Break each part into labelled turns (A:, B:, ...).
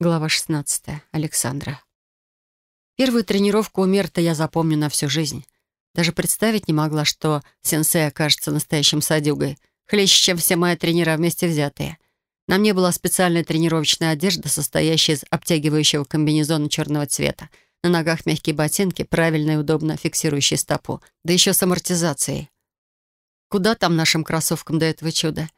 A: Глава 16. Александра. Первую тренировку у Мерта я запомню на всю жизнь. Даже представить не могла, что сенсей окажется настоящим садюгой, хлеще, чем все мои тренера вместе взятые. На мне была специальная тренировочная одежда, состоящая из обтягивающего комбинезона черного цвета. На ногах мягкие ботинки, правильно и удобно фиксирующие стопу, да еще с амортизацией. Куда там нашим кроссовкам до этого чуда?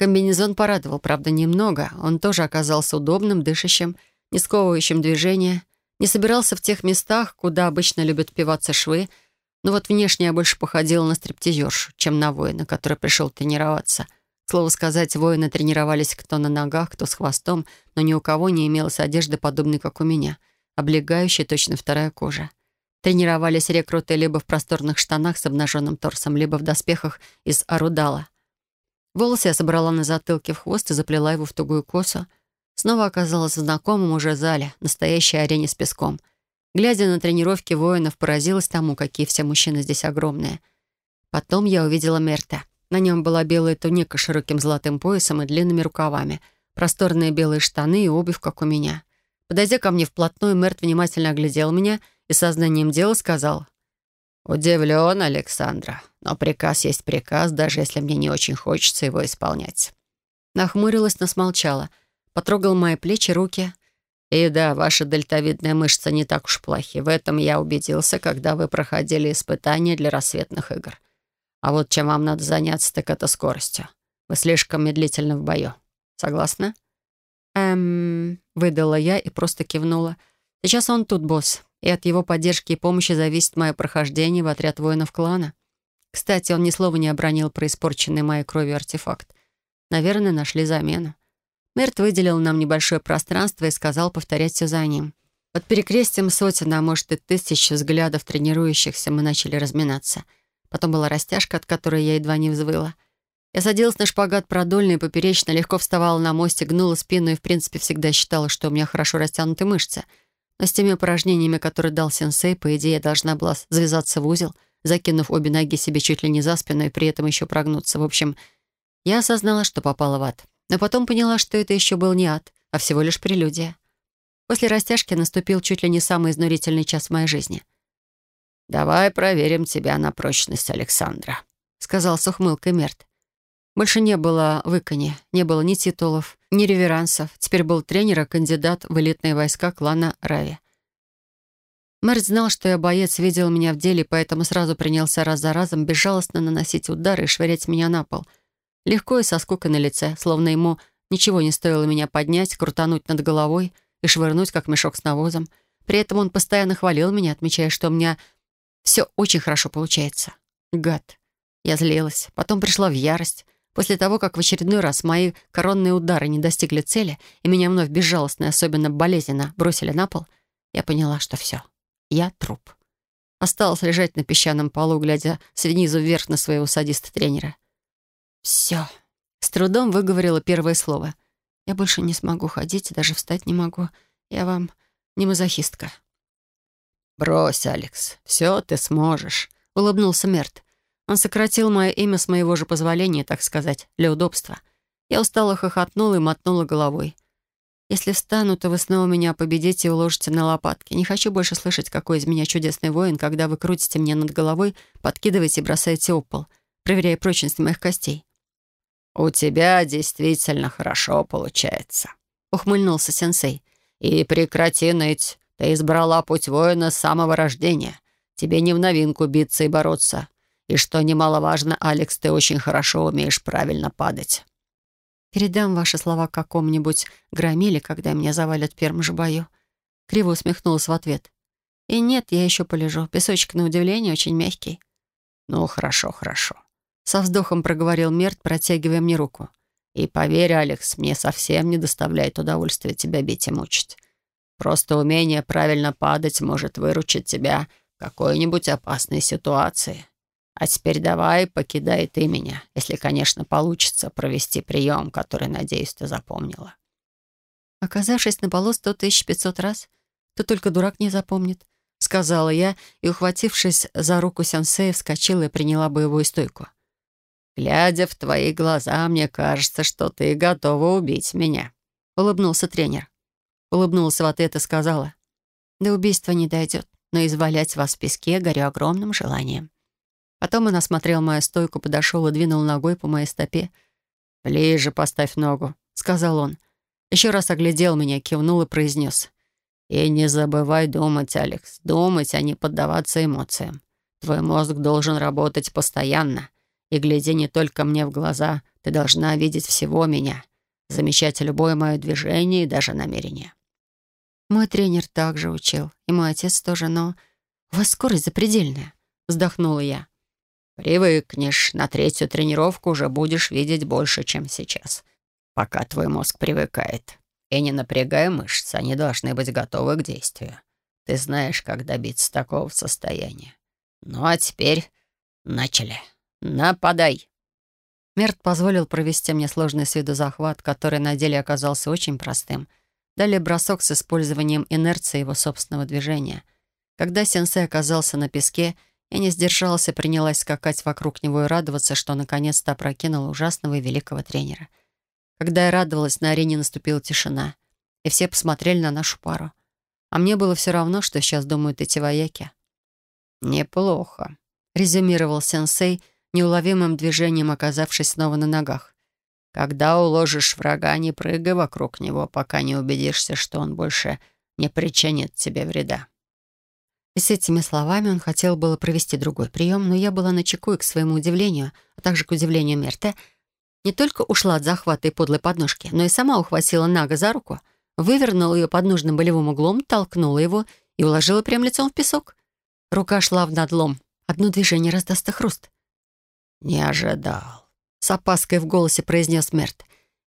A: Комбинезон порадовал, правда, немного. Он тоже оказался удобным, дышащим, не сковывающим движение, не собирался в тех местах, куда обычно любят впиваться швы, но вот внешне я больше походила на стриптизершу, чем на воина, который пришел тренироваться. К слову сказать, воины тренировались кто на ногах, кто с хвостом, но ни у кого не имелось одежды, подобной, как у меня, облегающей точно вторая кожа. Тренировались рекруты либо в просторных штанах с обнаженным торсом, либо в доспехах из арудала — Волосы я собрала на затылке в хвост и заплела его в тугую косу. Снова оказалась в знакомом уже зале, настоящей арене с песком. Глядя на тренировки воинов, поразилась тому, какие все мужчины здесь огромные. Потом я увидела Мерта. На нем была белая туника с широким золотым поясом и длинными рукавами, просторные белые штаны и обувь, как у меня. Подойдя ко мне вплотную, Мерт внимательно оглядел меня и сознанием дела сказал «Удивлен, Александра, но приказ есть приказ, даже если мне не очень хочется его исполнять». Нахмурилась, но смолчала. Потрогал мои плечи, руки. «И да, ваша дельтовидная мышца не так уж плохи. В этом я убедился, когда вы проходили испытания для рассветных игр. А вот чем вам надо заняться, так это скоростью. Вы слишком медлительны в бою. Согласна?» «Эм...» — выдала я и просто кивнула. «Сейчас он тут, босс и от его поддержки и помощи зависит мое прохождение в отряд воинов клана. Кстати, он ни слова не обронил про испорченный моей кровью артефакт. Наверное, нашли замену. Мерт выделил нам небольшое пространство и сказал повторять все за ним. Под перекрестием сотен, а может и тысяч взглядов тренирующихся мы начали разминаться. Потом была растяжка, от которой я едва не взвыла. Я садилась на шпагат продольно и поперечно, легко вставала на мосте, гнула спину и, в принципе, всегда считала, что у меня хорошо растянуты мышцы — но с теми упражнениями, которые дал сенсей, по идее, должна была завязаться в узел, закинув обе ноги себе чуть ли не за спину и при этом еще прогнуться. В общем, я осознала, что попала в ад. Но потом поняла, что это еще был не ад, а всего лишь прелюдия. После растяжки наступил чуть ли не самый изнурительный час в моей жизни. «Давай проверим тебя на прочность, Александра», — сказал с ухмылкой Мерт. Больше не было выкани, не было ни титулов, ни реверансов. Теперь был тренер, а кандидат в элитные войска клана Рави. Мэрт знал, что я боец, видел меня в деле, поэтому сразу принялся раз за разом безжалостно наносить удары и швырять меня на пол. Легко и со скукой на лице, словно ему ничего не стоило меня поднять, крутануть над головой и швырнуть, как мешок с навозом. При этом он постоянно хвалил меня, отмечая, что у меня все очень хорошо получается. Гад. Я злилась, потом пришла в ярость. После того, как в очередной раз мои коронные удары не достигли цели и меня вновь безжалостно и особенно болезненно бросили на пол, я поняла, что все. Я труп. Осталось лежать на песчаном полу, глядя снизу вверх на своего садиста-тренера. «Все». С трудом выговорила первое слово. «Я больше не смогу ходить, даже встать не могу. Я вам не мазохистка».
B: «Брось, Алекс, все ты сможешь», —
A: улыбнулся Мерт. Он сократил мое имя с моего же позволения, так сказать, для удобства. Я устало хохотнула и мотнула головой. «Если встану, то вы снова меня победите и уложите на лопатки. Не хочу больше слышать, какой из меня чудесный воин, когда вы крутите мне над головой, подкидываете и бросаете об проверяя прочность моих костей».
B: «У тебя действительно хорошо получается», — ухмыльнулся сенсей. «И прекрати ныть. Ты избрала путь воина с самого рождения. Тебе не в новинку биться и бороться. И что немаловажно, Алекс, ты очень хорошо умеешь правильно падать».
A: «Передам ваши слова какому-нибудь громиле, когда меня завалят в первом же бою». Криво усмехнулась в ответ. «И нет, я еще полежу. Песочек, на удивление, очень мягкий».
B: «Ну, хорошо, хорошо», —
A: со вздохом проговорил Мерт, протягивая мне руку.
B: «И поверь, Алекс, мне совсем не доставляет удовольствия тебя бить и мучить. Просто умение правильно падать может выручить тебя в какой-нибудь опасной ситуации. А теперь давай, покидай ты меня, если, конечно, получится провести прием, который, надеюсь, ты запомнила».
A: Оказавшись на полу сто тысяч пятьсот раз, то только дурак не запомнит, сказала я и, ухватившись за руку сенсея, вскочила и приняла боевую стойку.
B: «Глядя в твои глаза, мне кажется, что ты готова убить меня», — улыбнулся тренер.
A: Улыбнулась в ответ и сказала. «До убийства не дойдет, но извалять вас в песке горю огромным желанием». Потом он осмотрел мою стойку, подошел и двинул ногой по моей стопе. «Ближе поставь ногу», — сказал он. Еще раз оглядел меня, кивнул и произнес. «И не забывай думать, Алекс, думать, а не поддаваться эмоциям. Твой мозг должен работать постоянно. И гляди не только мне в глаза, ты должна видеть всего меня, замечать любое мое движение и даже намерение».
B: Мой тренер также учил, и мой отец тоже, но у вас скорость запредельная, вздохнула я.
A: Привыкнешь, на третью тренировку уже будешь видеть больше, чем сейчас, пока твой мозг привыкает. И не напрягай мышцы, они должны быть готовы к действию. Ты знаешь, как добиться такого состояния. Ну а теперь начали. Нападай.
B: Мерт позволил провести мне сложный с виду захват, который на деле оказался очень простым. Далее бросок с использованием инерции его собственного движения. Когда сенсей оказался на песке, я не сдержалась и принялась скакать вокруг него и радоваться, что наконец-то опрокинула ужасного и великого тренера. Когда я радовалась, на арене наступила тишина, и все посмотрели на нашу пару. А мне было все равно, что сейчас думают эти вояки.
A: «Неплохо», —
B: резюмировал сенсей, неуловимым движением оказавшись снова на ногах.
A: «Когда уложишь врага, не прыгай вокруг него, пока не убедишься, что он больше не причинит тебе вреда».
B: И с этими словами он хотел было провести другой прием, но я была начеку и, к своему удивлению, а также к удивлению Мерте, не только ушла от захвата и подлой подножки, но и сама ухватила Нага за руку, вывернула ее под нужным болевым углом, толкнула его и уложила прямо лицом в песок. Рука шла в надлом. Одно движение раздастся хруст.
A: «Не ожидал», —
B: с опаской в голосе произнес Мерт.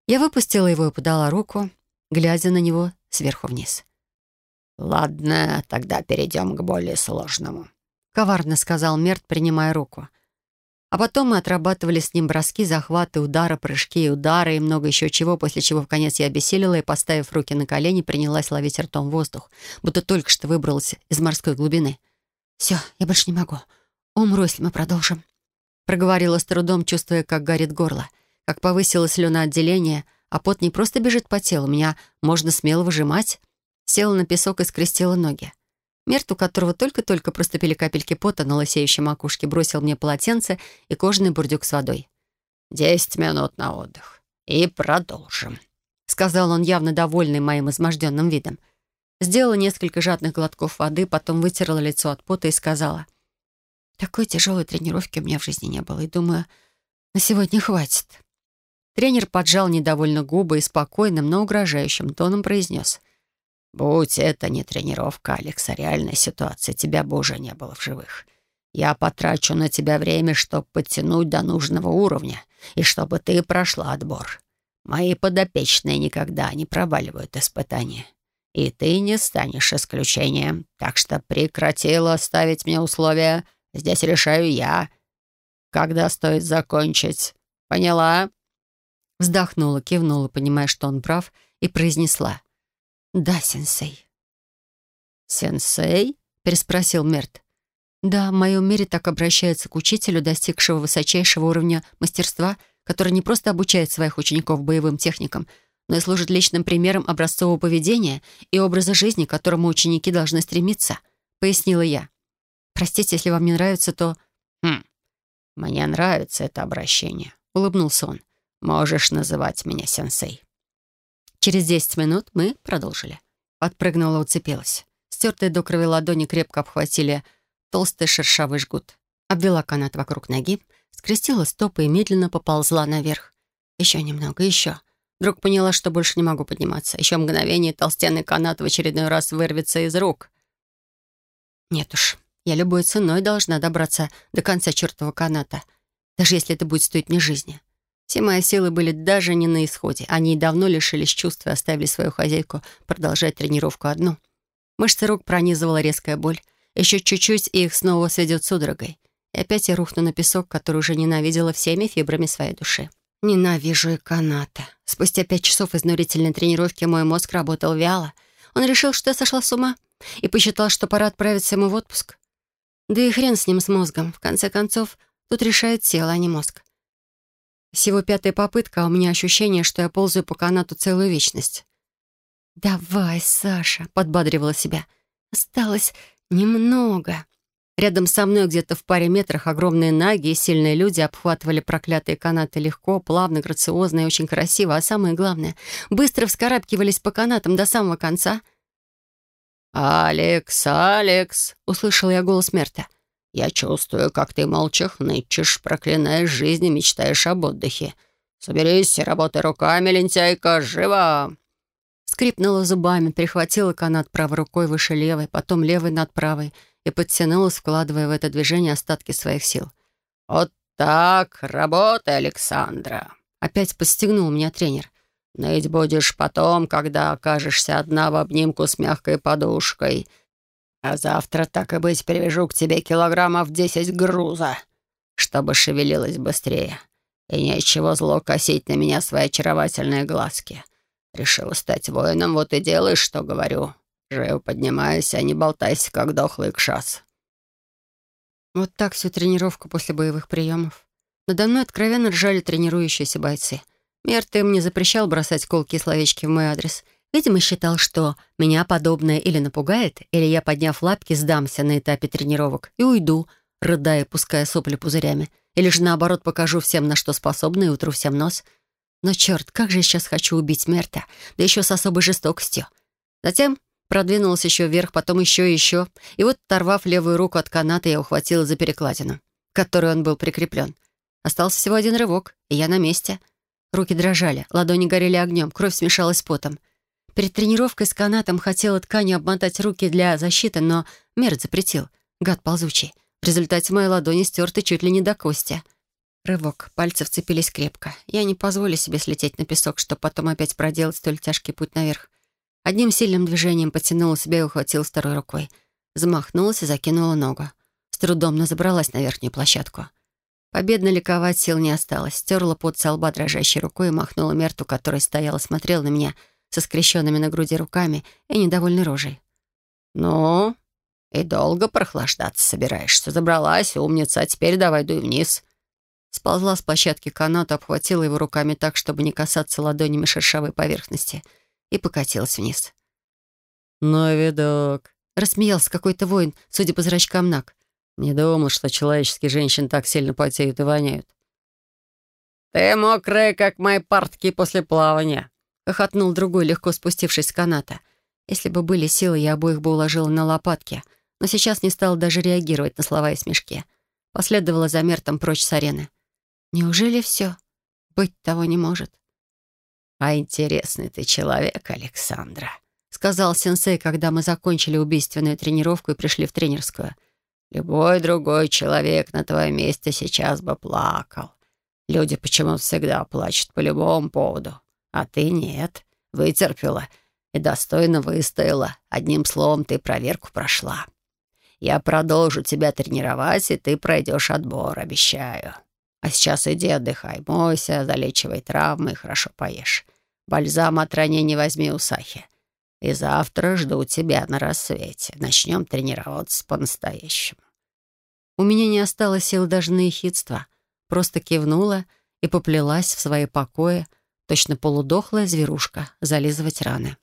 B: Я выпустила его и подала руку, глядя на него сверху вниз.
A: «Ладно, тогда перейдем к более сложному», —
B: коварно сказал Мерт, принимая руку. А потом мы отрабатывали с ним броски, захваты, удары, прыжки и удары и много еще чего, после чего в конец я обессилила и, поставив руки на колени, принялась ловить ртом воздух, будто только что выбралась из морской глубины. «Все, я больше не могу. Умру, если мы продолжим». Проговорила с трудом, чувствуя, как горит горло, как повысилось слюноотделение, а пот не просто бежит по телу, меня можно смело выжимать. Села на песок и скрестила ноги. Мерт, у которого только-только проступили капельки пота на лысеющей макушке, бросил мне полотенце и кожаный бурдюк с водой.
A: «Десять минут на отдых. И продолжим», —
B: сказал он, явно довольный моим изможденным видом. Сделала несколько жадных глотков воды, потом вытерла лицо от пота и сказала. «Такой тяжелой тренировки у меня в жизни не было, и думаю, на сегодня хватит». Тренер поджал недовольно губы и спокойным, но угрожающим тоном произнес.
A: «Будь это не тренировка, Алекс, а реальная ситуация, тебя бы уже не было в живых. Я потрачу на тебя время, чтобы подтянуть до нужного уровня, и чтобы ты прошла отбор. Мои подопечные никогда не проваливают испытания. И ты не станешь исключением. Так что прекратила ставить мне условия. Здесь решаю я. Когда стоит закончить. Поняла?»
B: Вздохнула, кивнула, понимая, что он прав, и произнесла. «Да, сенсей».
A: «Сенсей?»
B: — переспросил Мерт. «Да, в моем мире так обращаются к учителю, достигшего высочайшего уровня мастерства, который не просто обучает своих учеников боевым техникам, но и служит личным примером образцового поведения и образа жизни, к которому ученики должны стремиться», — пояснила я. «Простите, если вам не нравится, то...»
A: «Хм, мне нравится это обращение», — улыбнулся он. «Можешь называть меня сенсей».
B: Через десять минут мы продолжили. Подпрыгнула, уцепилась. Стертые до крови ладони крепко обхватили толстый шершавый жгут. Обвела канат вокруг ноги, скрестила стопы и медленно поползла наверх. Еще немного, еще. Вдруг поняла, что больше не могу подниматься. Еще мгновение, толстенный канат в очередной раз вырвется из рук. Нет уж, я любой ценой должна добраться до конца чертова каната, даже если это будет стоить мне жизни. Все мои силы были даже не на исходе. Они давно лишились чувств и оставили свою хозяйку продолжать тренировку одну. Мышцы рук пронизывала резкая боль. Еще чуть-чуть, и их снова сведет судорогой. И опять я рухну на песок, который уже ненавидела всеми фибрами своей души. Ненавижу и каната. Спустя пять часов изнурительной тренировки мой мозг работал вяло. Он решил, что я сошла с ума, и посчитал, что пора отправиться ему в отпуск. Да и хрен с ним, с мозгом. В конце концов, тут решает тело, а не мозг. Всего пятая попытка, а у меня ощущение, что я ползаю по канату целую вечность.
A: «Давай, Саша», — подбадривала себя. «Осталось немного». Рядом со мной, где-то в паре метрах, огромные наги и сильные люди обхватывали проклятые канаты легко, плавно, грациозно и очень красиво, а самое главное, быстро вскарабкивались по канатам до самого конца.
B: «Алекс, Алекс!» — услышал я голос Мерта. «Я чувствую, как ты молча хнычешь, проклинаешь жизнь и мечтаешь об отдыхе. Соберись, работай руками, лентяйка, живо!»
A: Скрипнула зубами, прихватила канат правой рукой выше левой, потом левой над правой — и подтянулась, вкладывая в это движение остатки своих сил.
B: «Вот так, работай, Александра!»
A: Опять подстегнул меня тренер.
B: «Ныть будешь потом, когда окажешься одна в обнимку с мягкой подушкой. А завтра, так и быть, привяжу к тебе килограммов десять груза, чтобы шевелилась быстрее. И нечего зло косить на меня свои очаровательные глазки. Решила стать воином, вот и делай, что говорю. «Живо поднимайся, а не болтайся, как дохлый кшас».
A: Вот так всю тренировку после боевых приемов. Надо мной откровенно ржали тренирующиеся бойцы. Мерт им не запрещал бросать колки и словечки в мой адрес. Видимо, считал, что меня подобное или напугает, или я, подняв лапки, сдамся на этапе тренировок и уйду, рыдая, пуская сопли пузырями. Или же, наоборот, покажу всем, на что способна, и утру всем нос. Но черт, как же я сейчас хочу убить Мерта, да еще с особой жестокостью. Затем Продвинулась еще вверх, потом еще и еще. И вот, оторвав левую руку от каната, я ухватила за перекладину, к которой он был прикреплен. Остался всего один рывок, и я на месте. Руки дрожали, ладони горели огнем, кровь смешалась с потом. Перед тренировкой с канатом хотела тканью обмотать руки для защиты, но Мерт запретил. Гад ползучий. В результате мои ладони стерты чуть ли не до кости. Рывок. Пальцы вцепились крепко. Я не позволю себе слететь на песок, чтобы потом опять проделать столь тяжкий путь наверх. Одним сильным движением потянула себя и ухватила второй рукой. Замахнулась и закинула ногу. С трудом, но забралась на верхнюю площадку. Победно ликовать сил не осталось. Стерла под со лба дрожащей рукой и махнула Мерту, которая стояла, смотрела на меня со скрещенными на груди руками и недовольной рожей.
B: «Ну, и долго прохлаждаться собираешься? Забралась, умница, а теперь давай дуй вниз».
A: Сползла с площадки каната, обхватила его руками так, чтобы не касаться ладонями шершавой поверхности — и покатилась вниз.
B: «Ну, видок», —
A: рассмеялся какой-то воин, судя по зрачкам Нак.
B: «Не думал, что человеческие женщины так сильно потеют и воняют». «Ты мокрая, как мои портки после плавания», —
A: хохотнул другой, легко спустившись с каната. Если бы были силы, я обоих бы уложила на лопатки, но сейчас не стала даже реагировать на слова и смешки. Последовала за Мертом прочь с арены. «Неужели все? Быть того не может».
B: «А интересный ты человек, Александра», —
A: сказал сенсей, когда мы закончили убийственную тренировку и пришли в тренерскую.
B: «Любой другой человек на твоем месте сейчас бы плакал. Люди почему-то всегда плачут по любому поводу. А ты нет. Вытерпела и достойно выстояла. Одним словом, ты проверку прошла. Я продолжу тебя тренировать, и ты пройдешь отбор, обещаю. А сейчас иди отдыхай, мойся, залечивай травмы и хорошо поешь. Бальзам от ранений возьми у Сахи. И завтра жду тебя на рассвете. Начнем тренироваться по-настоящему».
A: У меня не осталось сил даже на ехидство. Просто кивнула и поплелась в свои покои, точно полудохлая зверушка, зализывать раны.